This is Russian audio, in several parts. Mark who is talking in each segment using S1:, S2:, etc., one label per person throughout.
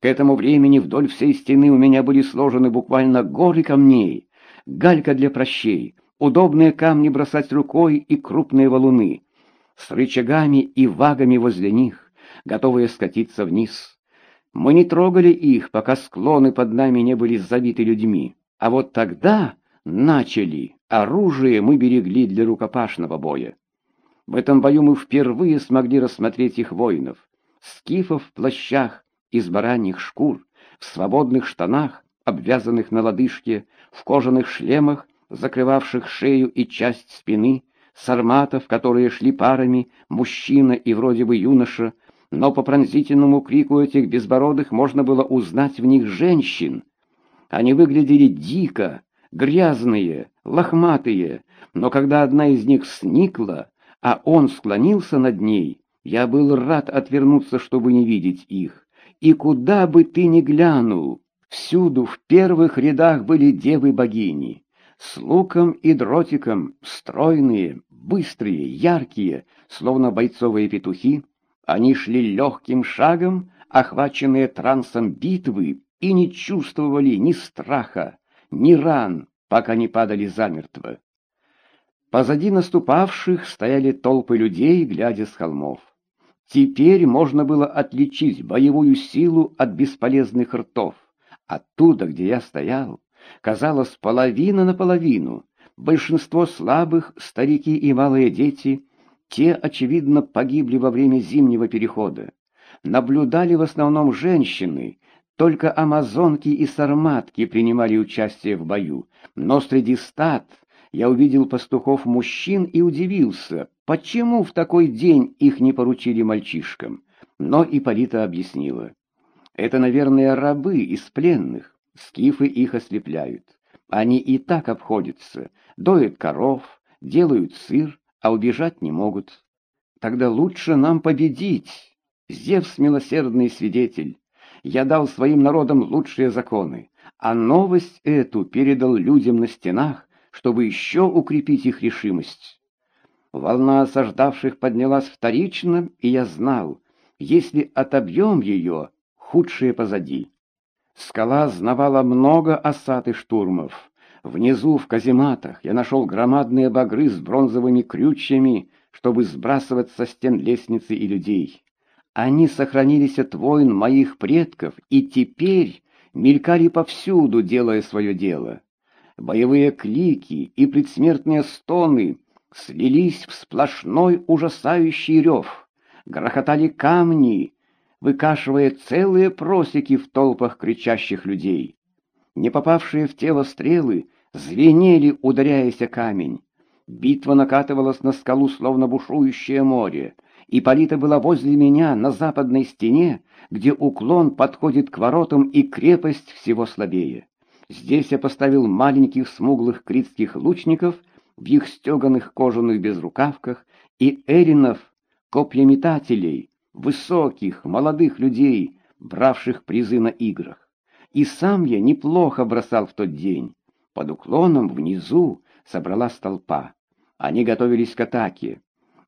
S1: К этому времени вдоль всей стены у меня были сложены буквально горы камней, галька для прощей, удобные камни бросать рукой и крупные валуны, с рычагами и вагами возле них, готовые скатиться вниз. Мы не трогали их, пока склоны под нами не были забиты людьми. А вот тогда начали. Оружие мы берегли для рукопашного боя. В этом бою мы впервые смогли рассмотреть их воинов. Скифов в плащах из бараньих шкур, в свободных штанах, обвязанных на лодыжке, в кожаных шлемах, закрывавших шею и часть спины, сарматов, которые шли парами, мужчина и вроде бы юноша, но по пронзительному крику этих безбородых можно было узнать в них женщин. Они выглядели дико, грязные, лохматые, но когда одна из них сникла, а он склонился над ней, я был рад отвернуться, чтобы не видеть их. И куда бы ты ни глянул, всюду в первых рядах были девы-богини, с луком и дротиком, стройные, быстрые, яркие, словно бойцовые петухи, они шли легким шагом, охваченные трансом битвы, и не чувствовали ни страха, ни ран, пока не падали замертво. Позади наступавших стояли толпы людей, глядя с холмов. Теперь можно было отличить боевую силу от бесполезных ртов. Оттуда, где я стоял, казалось половина на половину. Большинство слабых, старики и малые дети, те, очевидно, погибли во время зимнего перехода. Наблюдали в основном женщины, только амазонки и сарматки принимали участие в бою, но среди стад я увидел пастухов-мужчин и удивился, почему в такой день их не поручили мальчишкам. Но Ипполита объяснила. Это, наверное, рабы из пленных, скифы их ослепляют. Они и так обходятся, доят коров, делают сыр, а убежать не могут. Тогда лучше нам победить. Зевс милосердный свидетель. Я дал своим народам лучшие законы, а новость эту передал людям на стенах, чтобы еще укрепить их решимость. Волна осаждавших поднялась вторично, и я знал, если отобьем ее, худшее позади. Скала знавала много осад и штурмов, Внизу, в казематах, я нашел громадные багры с бронзовыми крючьями, чтобы сбрасывать со стен лестницы и людей. Они сохранились от войн моих предков и теперь мелькали повсюду, делая свое дело. Боевые клики и предсмертные стоны слились в сплошной ужасающий рев. Грохотали камни, выкашивая целые просеки в толпах кричащих людей. Не попавшие в тело стрелы звенели, ударяясь о камень. Битва накатывалась на скалу, словно бушующее море. и Полита была возле меня на западной стене, где уклон подходит к воротам и крепость всего слабее. Здесь я поставил маленьких смуглых критских лучников в их стеганых кожаных безрукавках и эринов, копьеметателей, высоких, молодых людей, бравших призы на играх. И сам я неплохо бросал в тот день. Под уклоном внизу собралась толпа. Они готовились к атаке.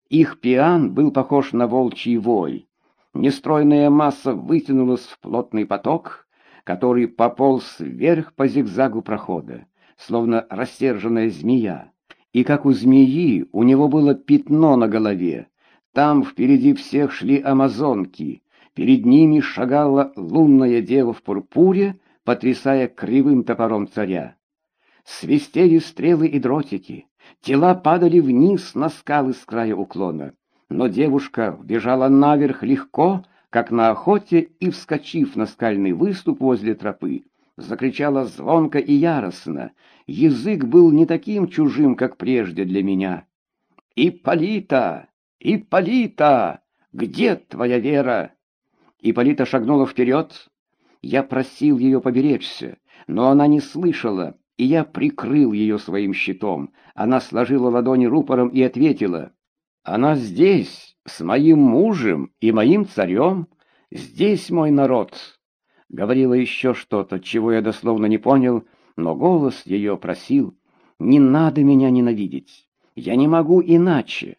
S1: Их пиан был похож на волчий вой. Нестройная масса вытянулась в плотный поток, который пополз вверх по зигзагу прохода, словно рассерженная змея. И как у змеи, у него было пятно на голове. Там впереди всех шли амазонки. Перед ними шагала лунная дева в пурпуре, потрясая кривым топором царя. Свистели стрелы и дротики, тела падали вниз на скалы с края уклона. Но девушка бежала наверх легко, как на охоте, и, вскочив на скальный выступ возле тропы, закричала звонко и яростно. Язык был не таким чужим, как прежде для меня. «Ипполита! Ипполита! Где твоя вера?» Ипполита шагнула вперед. Я просил ее поберечься, но она не слышала, и я прикрыл ее своим щитом. Она сложила ладони рупором и ответила. «Она здесь, с моим мужем и моим царем. Здесь мой народ». Говорила еще что-то, чего я дословно не понял, но голос ее просил. «Не надо меня ненавидеть. Я не могу иначе».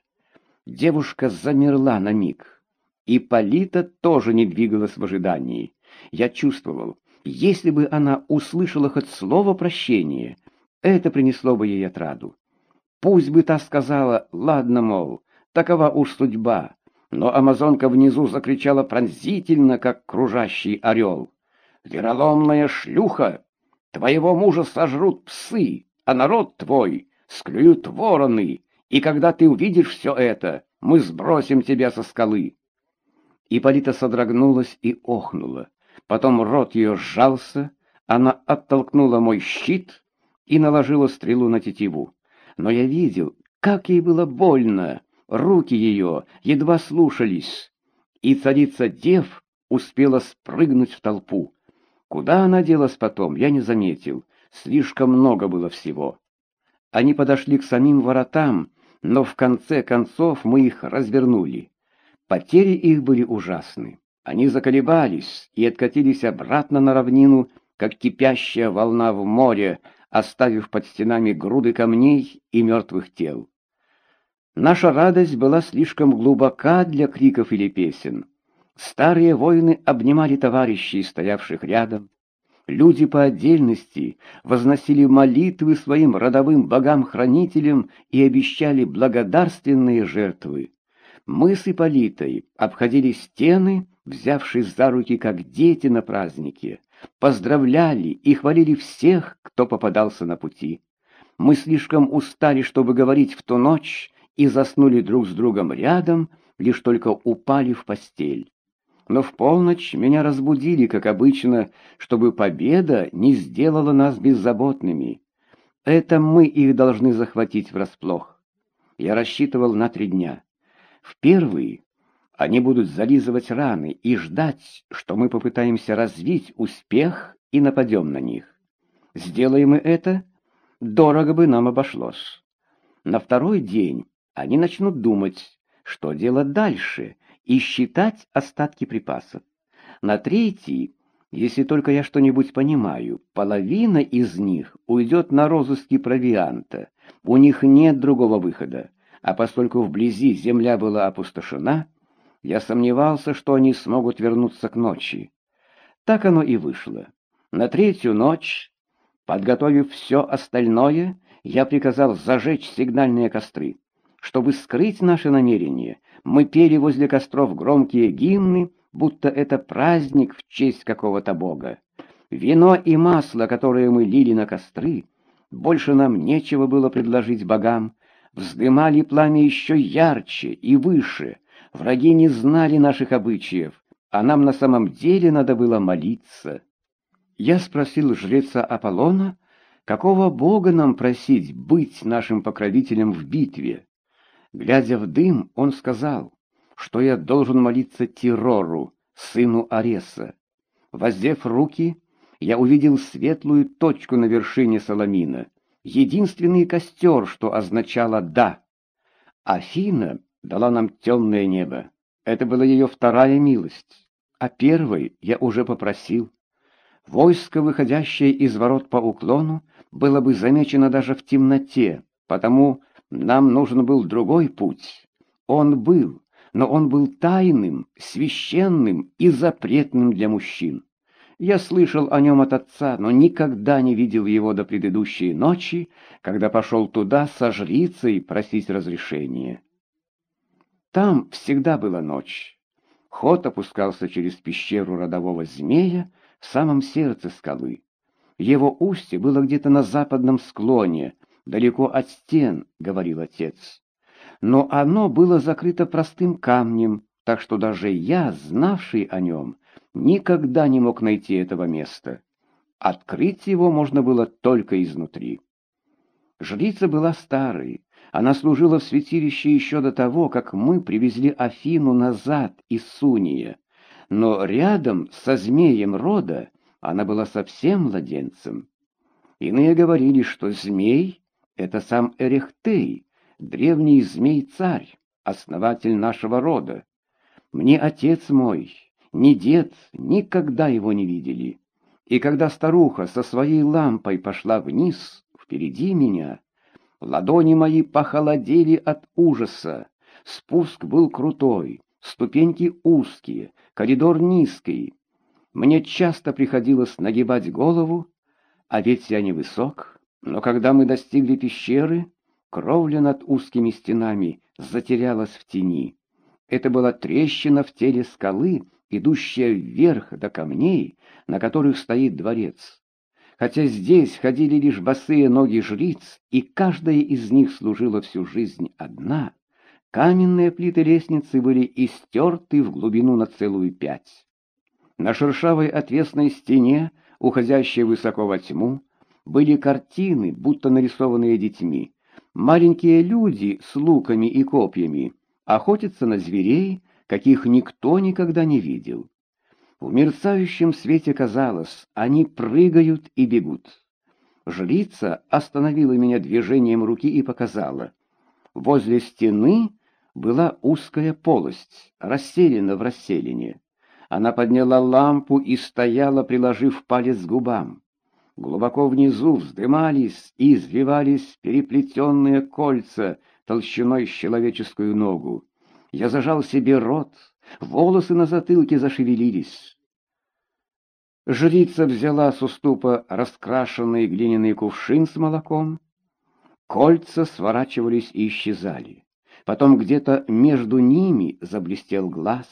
S1: Девушка замерла на миг. И Полита тоже не двигалась в ожидании. Я чувствовал, если бы она услышала хоть слово прощения, это принесло бы ей отраду. Пусть бы та сказала «ладно, мол, такова уж судьба», но амазонка внизу закричала пронзительно, как кружащий орел. «Вероломная шлюха! Твоего мужа сожрут псы, а народ твой склюют вороны, и когда ты увидишь все это, мы сбросим тебя со скалы». Ипполита содрогнулась и охнула. Потом рот ее сжался, она оттолкнула мой щит и наложила стрелу на тетиву. Но я видел, как ей было больно, руки ее едва слушались, и царица Дев успела спрыгнуть в толпу. Куда она делась потом, я не заметил, слишком много было всего. Они подошли к самим воротам, но в конце концов мы их развернули. Потери их были ужасны. Они заколебались и откатились обратно на равнину, как кипящая волна в море, оставив под стенами груды камней и мертвых тел. Наша радость была слишком глубока для криков или песен. Старые воины обнимали товарищей, стоявших рядом. Люди по отдельности возносили молитвы своим родовым богам-хранителям и обещали благодарственные жертвы. Мы с Ипполитой обходили стены, взявшись за руки, как дети на празднике, поздравляли и хвалили всех, кто попадался на пути. Мы слишком устали, чтобы говорить в ту ночь, и заснули друг с другом рядом, лишь только упали в постель. Но в полночь меня разбудили, как обычно, чтобы победа не сделала нас беззаботными. Это мы их должны захватить врасплох. Я рассчитывал на три дня. В первый они будут зализывать раны и ждать, что мы попытаемся развить успех и нападем на них. Сделаем мы это, дорого бы нам обошлось. На второй день они начнут думать, что делать дальше, и считать остатки припасов. На третий, если только я что-нибудь понимаю, половина из них уйдет на розыски провианта. У них нет другого выхода, а поскольку вблизи земля была опустошена, я сомневался, что они смогут вернуться к ночи. Так оно и вышло. На третью ночь, подготовив все остальное, я приказал зажечь сигнальные костры. Чтобы скрыть наше намерение, мы пели возле костров громкие гимны, будто это праздник в честь какого-то бога. Вино и масло, которые мы лили на костры, больше нам нечего было предложить богам, вздымали пламя еще ярче и выше, Враги не знали наших обычаев, а нам на самом деле надо было молиться. Я спросил жреца Аполлона, какого бога нам просить быть нашим покровителем в битве. Глядя в дым, он сказал, что я должен молиться Тирору, сыну Ареса. Воздев руки, я увидел светлую точку на вершине Соломина, единственный костер, что означало «да». Афина дала нам темное небо. Это была ее вторая милость. А первой я уже попросил. Войско, выходящее из ворот по уклону, было бы замечено даже в темноте, потому нам нужен был другой путь. Он был, но он был тайным, священным и запретным для мужчин. Я слышал о нем от отца, но никогда не видел его до предыдущей ночи, когда пошел туда со жрицей просить разрешения. Там всегда была ночь. Ход опускался через пещеру родового змея в самом сердце скалы. Его устье было где-то на западном склоне, далеко от стен, — говорил отец. Но оно было закрыто простым камнем, так что даже я, знавший о нем, никогда не мог найти этого места. Открыть его можно было только изнутри. Жрица была старой, она служила в святилище еще до того, как мы привезли Афину назад из Суния. Но рядом со змеем рода она была совсем младенцем. Иные говорили, что змей — это сам Эрехтей, древний змей-царь, основатель нашего рода. Мне отец мой, ни дед никогда его не видели. И когда старуха со своей лампой пошла вниз, впереди меня, Ладони мои похолодели от ужаса. Спуск был крутой, ступеньки узкие, коридор низкий. Мне часто приходилось нагибать голову, а ведь я невысок, но когда мы достигли пещеры, кровля над узкими стенами затерялась в тени. Это была трещина в теле скалы, идущая вверх до камней, на которых стоит дворец. Хотя здесь ходили лишь босые ноги жриц, и каждая из них служила всю жизнь одна, каменные плиты лестницы были истерты в глубину на целую пять. На шершавой отвесной стене, уходящей высоко во тьму, были картины, будто нарисованные детьми. Маленькие люди с луками и копьями охотятся на зверей, каких никто никогда не видел. В мерцающем свете казалось, они прыгают и бегут. Жрица остановила меня движением руки и показала. Возле стены была узкая полость, расселена в расселине. Она подняла лампу и стояла, приложив палец к губам. Глубоко внизу вздымались и извивались переплетенные кольца толщиной с человеческую ногу. Я зажал себе рот, волосы на затылке зашевелились. Жрица взяла с уступа раскрашенный глиняный кувшин с молоком. Кольца сворачивались и исчезали. Потом где-то между ними заблестел глаз.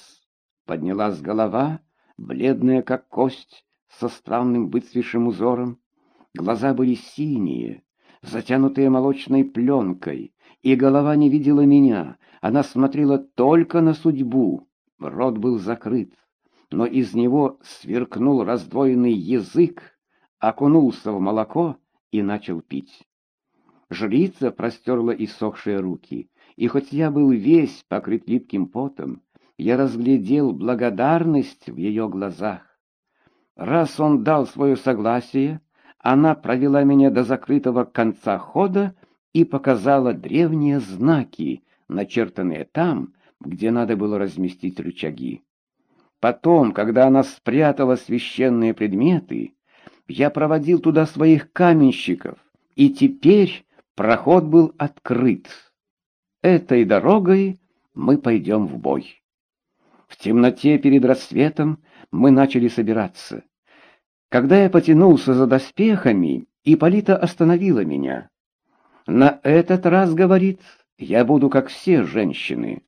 S1: Поднялась голова, бледная как кость, со странным выцветшим узором. Глаза были синие, затянутые молочной пленкой, и голова не видела меня, она смотрела только на судьбу. Рот был закрыт, но из него сверкнул раздвоенный язык, окунулся в молоко и начал пить. Жрица простерла иссохшие руки, и хоть я был весь покрыт липким потом, я разглядел благодарность в ее глазах. Раз он дал свое согласие, она провела меня до закрытого конца хода и показала древние знаки, начертанные там, где надо было разместить рычаги. Потом, когда она спрятала священные предметы, я проводил туда своих каменщиков, и теперь проход был открыт. Этой дорогой мы пойдем в бой. В темноте перед рассветом мы начали собираться. Когда я потянулся за доспехами, Ипполита остановила меня. «На этот раз, — говорит, — я буду как все женщины.